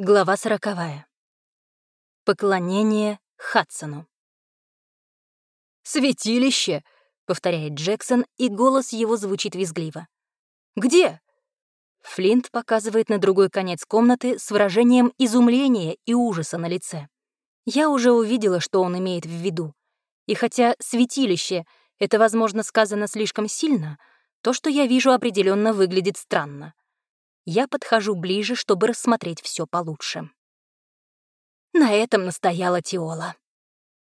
Глава сороковая. Поклонение Хадсону. «Святилище!» — повторяет Джексон, и голос его звучит визгливо. «Где?» Флинт показывает на другой конец комнаты с выражением изумления и ужаса на лице. Я уже увидела, что он имеет в виду. И хотя «святилище» — это, возможно, сказано слишком сильно, то, что я вижу, определенно выглядит странно я подхожу ближе, чтобы рассмотреть все получше. На этом настояла Тиола.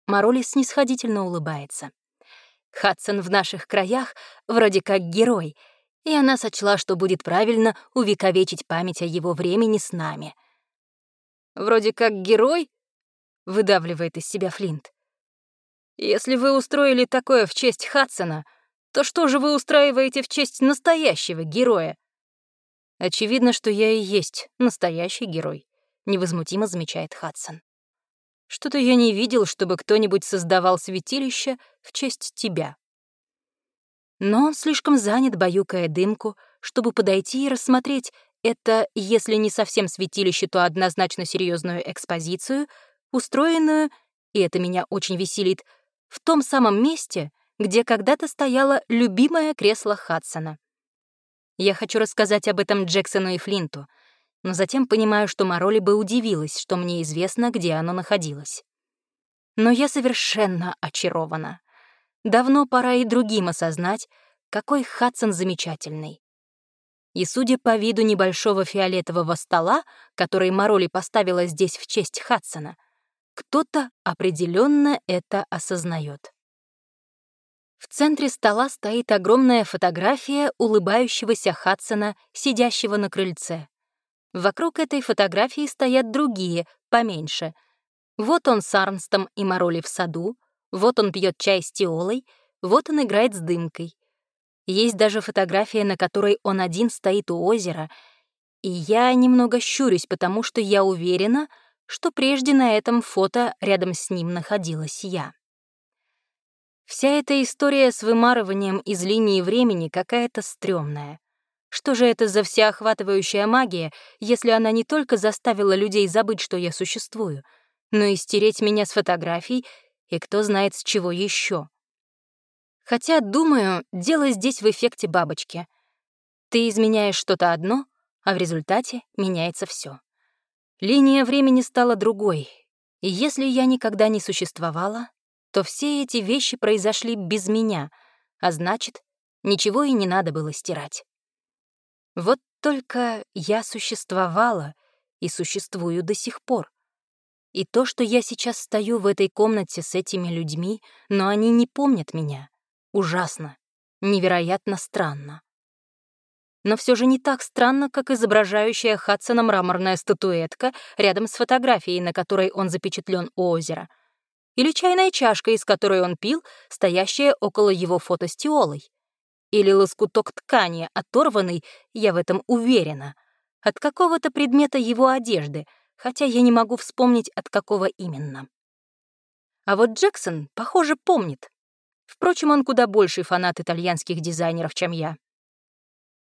Мароли снисходительно улыбается. Хадсон в наших краях вроде как герой, и она сочла, что будет правильно увековечить память о его времени с нами. «Вроде как герой?» — выдавливает из себя Флинт. «Если вы устроили такое в честь Хадсона, то что же вы устраиваете в честь настоящего героя?» Очевидно, что я и есть настоящий герой, невозмутимо замечает Хадсон. Что-то я не видел, чтобы кто-нибудь создавал святилище в честь тебя. Но он слишком занят, баюкая дымку, чтобы подойти и рассмотреть это, если не совсем святилище, то однозначно серьезную экспозицию, устроенную, и это меня очень веселит, в том самом месте, где когда-то стояло любимое кресло Хадсона. Я хочу рассказать об этом Джексону и Флинту, но затем понимаю, что Мароли бы удивилась, что мне известно, где оно находилось. Но я совершенно очарована. Давно пора и другим осознать, какой Хадсон замечательный. И судя по виду небольшого фиолетового стола, который Мароли поставила здесь в честь Хадсона, кто-то определенно это осознает. В центре стола стоит огромная фотография улыбающегося Хадсона, сидящего на крыльце. Вокруг этой фотографии стоят другие, поменьше. Вот он с Арнстом и Мароли в саду, вот он пьет чай с Тиолой, вот он играет с дымкой. Есть даже фотография, на которой он один стоит у озера, и я немного щурюсь, потому что я уверена, что прежде на этом фото рядом с ним находилась я. Вся эта история с вымарыванием из линии времени какая-то стрёмная. Что же это за всеохватывающая магия, если она не только заставила людей забыть, что я существую, но и стереть меня с фотографий, и кто знает с чего еще? Хотя, думаю, дело здесь в эффекте бабочки. Ты изменяешь что-то одно, а в результате меняется все. Линия времени стала другой, и если я никогда не существовала, то все эти вещи произошли без меня, а значит, ничего и не надо было стирать. Вот только я существовала и существую до сих пор. И то, что я сейчас стою в этой комнате с этими людьми, но они не помнят меня, ужасно, невероятно странно. Но все же не так странно, как изображающая Хадсона мраморная статуэтка рядом с фотографией, на которой он запечатлен у озера — или чайная чашка, из которой он пил, стоящая около его фото с Тиолой. Или лоскуток ткани, оторванный, я в этом уверена, от какого-то предмета его одежды, хотя я не могу вспомнить, от какого именно. А вот Джексон, похоже, помнит. Впрочем, он куда больший фанат итальянских дизайнеров, чем я.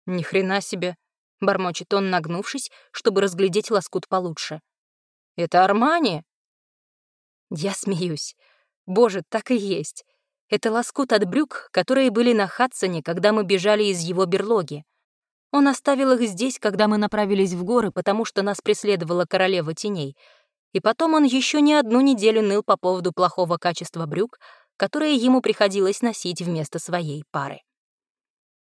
«Ни хрена себе», — бормочет он, нагнувшись, чтобы разглядеть лоскут получше. «Это Армани?» Я смеюсь. Боже, так и есть. Это лоскут от брюк, которые были на Хадсоне, когда мы бежали из его берлоги. Он оставил их здесь, когда мы направились в горы, потому что нас преследовала королева теней. И потом он еще не одну неделю ныл по поводу плохого качества брюк, которые ему приходилось носить вместо своей пары.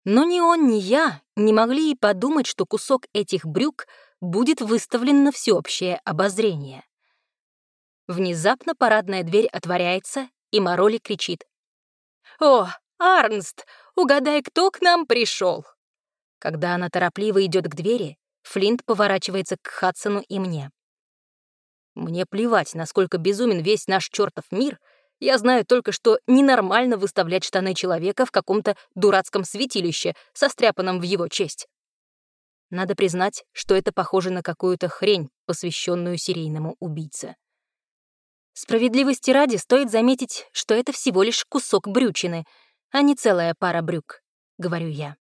Но ни он, ни я не могли и подумать, что кусок этих брюк будет выставлен на всеобщее обозрение. Внезапно парадная дверь отворяется, и Мароли кричит. «О, Арнст, угадай, кто к нам пришел!» Когда она торопливо идет к двери, Флинт поворачивается к Хадсону и мне. Мне плевать, насколько безумен весь наш чертов мир, я знаю только, что ненормально выставлять штаны человека в каком-то дурацком святилище, состряпанном в его честь. Надо признать, что это похоже на какую-то хрень, посвященную серийному убийце. Справедливости ради стоит заметить, что это всего лишь кусок брючины, а не целая пара брюк, — говорю я.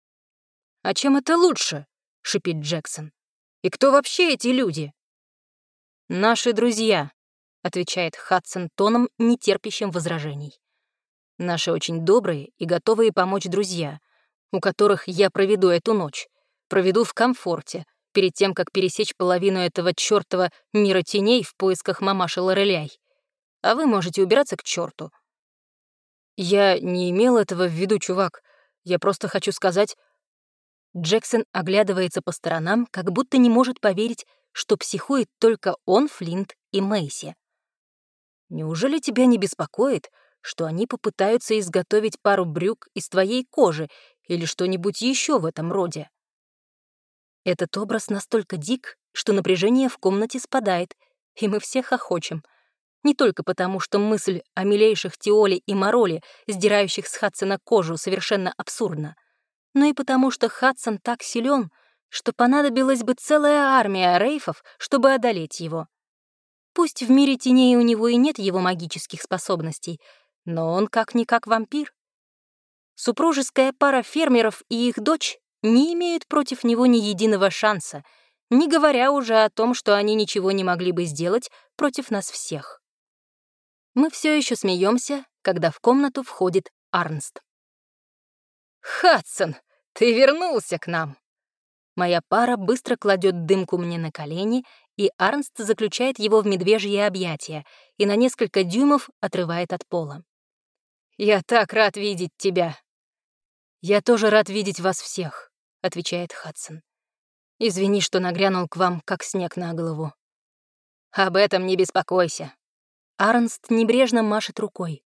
«А чем это лучше?» — шипит Джексон. «И кто вообще эти люди?» «Наши друзья», — отвечает Хадсон тоном, нетерпящим возражений. «Наши очень добрые и готовые помочь друзья, у которых я проведу эту ночь, проведу в комфорте, перед тем, как пересечь половину этого чёртова мира теней в поисках мамаши Лореляй. А вы можете убираться к чёрту. Я не имел этого в виду, чувак. Я просто хочу сказать... Джексон оглядывается по сторонам, как будто не может поверить, что психует только он, Флинт и Мэйси. Неужели тебя не беспокоит, что они попытаются изготовить пару брюк из твоей кожи или что-нибудь еще в этом роде? Этот образ настолько дик, что напряжение в комнате спадает, и мы все хохочем. Не только потому, что мысль о милейших Теоле и Мороле, сдирающих с Хадсона кожу, совершенно абсурдна, но и потому, что Хадсон так силен, что понадобилась бы целая армия рейфов, чтобы одолеть его. Пусть в мире теней у него и нет его магических способностей, но он как-никак вампир. Супружеская пара фермеров и их дочь не имеют против него ни единого шанса, не говоря уже о том, что они ничего не могли бы сделать против нас всех. Мы все еще смеемся, когда в комнату входит Арнст. «Хадсон, ты вернулся к нам!» Моя пара быстро кладет дымку мне на колени, и Арнст заключает его в медвежье объятия и на несколько дюймов отрывает от пола. «Я так рад видеть тебя!» «Я тоже рад видеть вас всех. — отвечает Хадсон. «Извини, что нагрянул к вам, как снег на голову». «Об этом не беспокойся». Арнст небрежно машет рукой.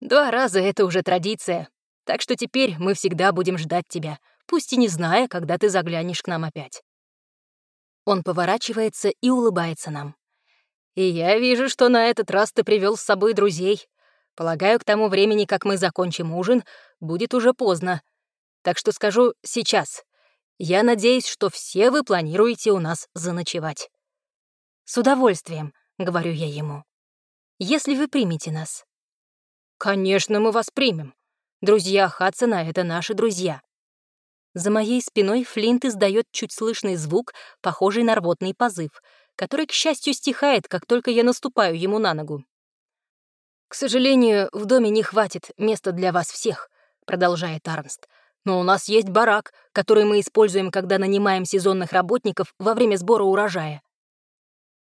«Два раза — это уже традиция, так что теперь мы всегда будем ждать тебя, пусть и не зная, когда ты заглянешь к нам опять». Он поворачивается и улыбается нам. «И я вижу, что на этот раз ты привел с собой друзей. Полагаю, к тому времени, как мы закончим ужин, будет уже поздно, так что скажу сейчас. Я надеюсь, что все вы планируете у нас заночевать. С удовольствием, — говорю я ему. Если вы примете нас. Конечно, мы вас примем. Друзья Хадсона — это наши друзья. За моей спиной Флинт издает чуть слышный звук, похожий на рвотный позыв, который, к счастью, стихает, как только я наступаю ему на ногу. «К сожалению, в доме не хватит места для вас всех», — продолжает Арнст. Но у нас есть барак, который мы используем, когда нанимаем сезонных работников во время сбора урожая.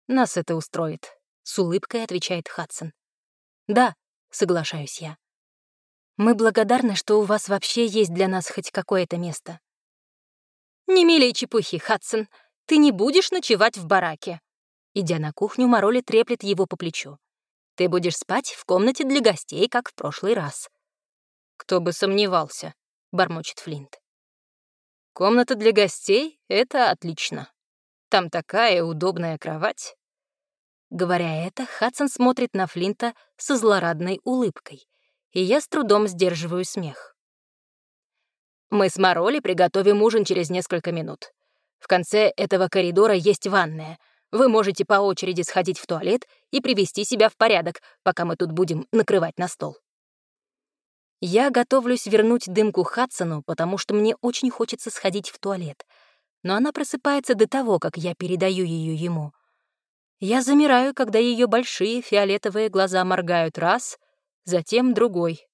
Нас это устроит, с улыбкой отвечает Хадсон. Да, соглашаюсь я. Мы благодарны, что у вас вообще есть для нас хоть какое-то место. Не милей чепухи, Хадсон. Ты не будешь ночевать в бараке. Идя на кухню, Мароли треплет его по плечу. Ты будешь спать в комнате для гостей, как в прошлый раз. Кто бы сомневался. — бормочет Флинт. «Комната для гостей — это отлично. Там такая удобная кровать». Говоря это, Хадсон смотрит на Флинта со злорадной улыбкой, и я с трудом сдерживаю смех. «Мы с Мароли приготовим ужин через несколько минут. В конце этого коридора есть ванная. Вы можете по очереди сходить в туалет и привести себя в порядок, пока мы тут будем накрывать на стол». Я готовлюсь вернуть дымку Хадсону, потому что мне очень хочется сходить в туалет. Но она просыпается до того, как я передаю ее ему. Я замираю, когда ее большие фиолетовые глаза моргают раз, затем другой.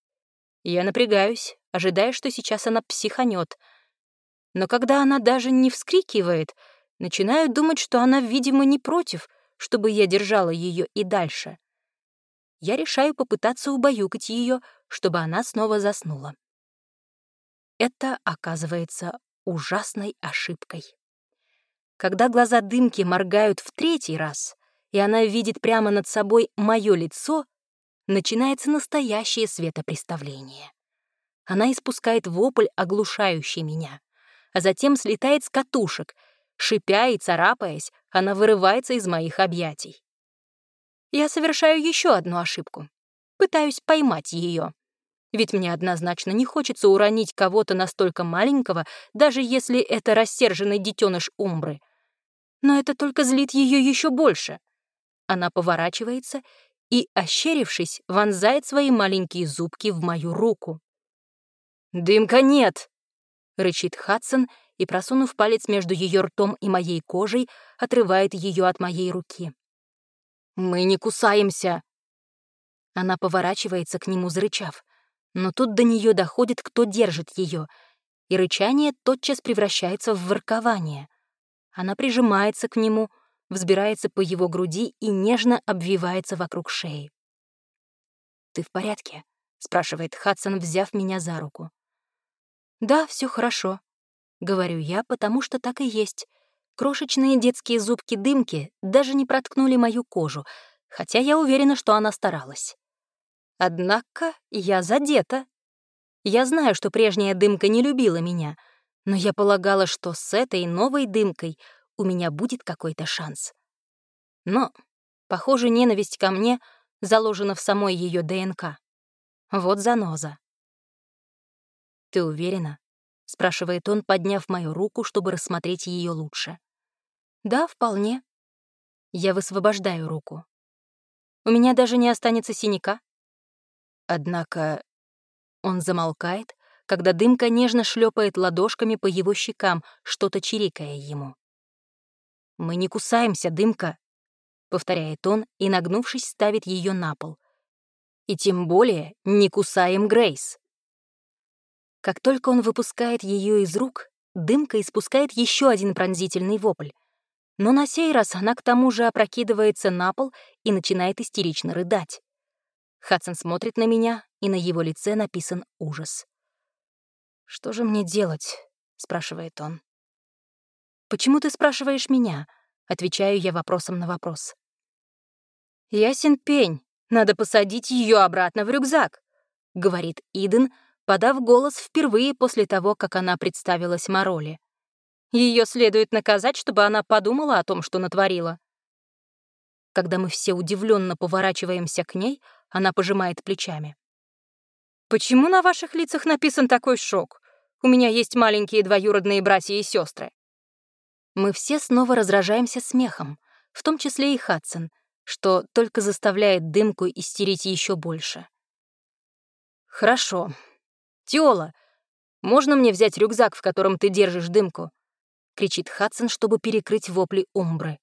Я напрягаюсь, ожидая, что сейчас она психанет. Но когда она даже не вскрикивает, начинаю думать, что она, видимо, не против, чтобы я держала ее и дальше. Я решаю попытаться убаюкать ее, чтобы она снова заснула. Это оказывается ужасной ошибкой. Когда глаза дымки моргают в третий раз, и она видит прямо над собой мое лицо, начинается настоящее светопреставление. Она испускает вопль, оглушающий меня, а затем слетает с катушек. Шипя и царапаясь, она вырывается из моих объятий. Я совершаю еще одну ошибку. Пытаюсь поймать ее. Ведь мне однозначно не хочется уронить кого-то настолько маленького, даже если это рассерженный детеныш Умбры. Но это только злит ее еще больше. Она поворачивается и, ощерившись, вонзает свои маленькие зубки в мою руку. «Дымка нет!» — рычит Хадсон и, просунув палец между ее ртом и моей кожей, отрывает ее от моей руки. «Мы не кусаемся!» Она поворачивается к нему, зарычав. Но тут до нее доходит, кто держит ее, и рычание тотчас превращается в воркование. Она прижимается к нему, взбирается по его груди и нежно обвивается вокруг шеи. «Ты в порядке?» — спрашивает Хадсон, взяв меня за руку. «Да, все хорошо», — говорю я, потому что так и есть. Крошечные детские зубки-дымки даже не проткнули мою кожу, хотя я уверена, что она старалась. Однако я задета. Я знаю, что прежняя дымка не любила меня, но я полагала, что с этой новой дымкой у меня будет какой-то шанс. Но, похоже, ненависть ко мне заложена в самой ее ДНК. Вот заноза. «Ты уверена?» — спрашивает он, подняв мою руку, чтобы рассмотреть ее лучше. «Да, вполне». Я высвобождаю руку. «У меня даже не останется синяка». Однако он замолкает, когда дымка нежно шлепает ладошками по его щекам, что-то чирикая ему. «Мы не кусаемся, дымка», — повторяет он и, нагнувшись, ставит ее на пол. «И тем более не кусаем Грейс». Как только он выпускает ее из рук, дымка испускает еще один пронзительный вопль. Но на сей раз она к тому же опрокидывается на пол и начинает истерично рыдать. Хадсон смотрит на меня, и на его лице написан ужас. «Что же мне делать?» — спрашивает он. «Почему ты спрашиваешь меня?» — отвечаю я вопросом на вопрос. «Ясен пень, надо посадить ее обратно в рюкзак», — говорит Иден, подав голос впервые после того, как она представилась Мороли. Ее следует наказать, чтобы она подумала о том, что натворила. Когда мы все удивленно поворачиваемся к ней, она пожимает плечами. «Почему на ваших лицах написан такой шок? У меня есть маленькие двоюродные братья и сестры. Мы все снова разражаемся смехом, в том числе и Хадсон, что только заставляет дымку истерить еще больше. «Хорошо. Тиола, можно мне взять рюкзак, в котором ты держишь дымку?» — кричит Хадсон, чтобы перекрыть вопли Умбры.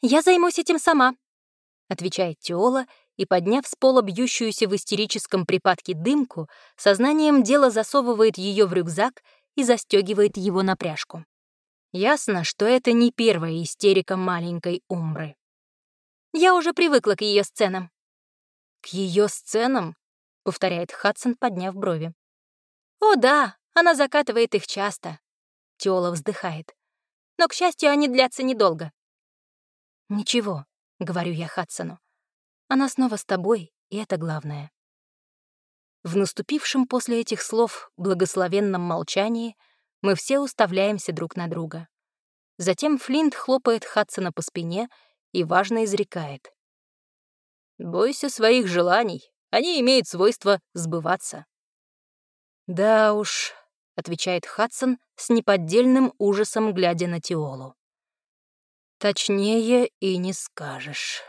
«Я займусь этим сама», — отвечает Тиола и, подняв с пола бьющуюся в истерическом припадке дымку, сознанием дела засовывает ее в рюкзак и застегивает его на пряжку. Ясно, что это не первая истерика маленькой Умбры. Я уже привыкла к ее сценам. «К ее сценам?» — повторяет Хадсон, подняв брови. «О да, она закатывает их часто», — Тиола вздыхает. «Но, к счастью, они длятся недолго. «Ничего», — говорю я Хадсону. «Она снова с тобой, и это главное». В наступившем после этих слов благословенном молчании мы все уставляемся друг на друга. Затем Флинт хлопает Хадсона по спине и важно изрекает. «Бойся своих желаний, они имеют свойство сбываться». «Да уж», — отвечает Хадсон с неподдельным ужасом, глядя на Тиолу. Точнее и не скажешь.